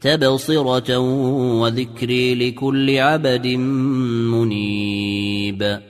تبصرة وذكري لكل عبد منيب.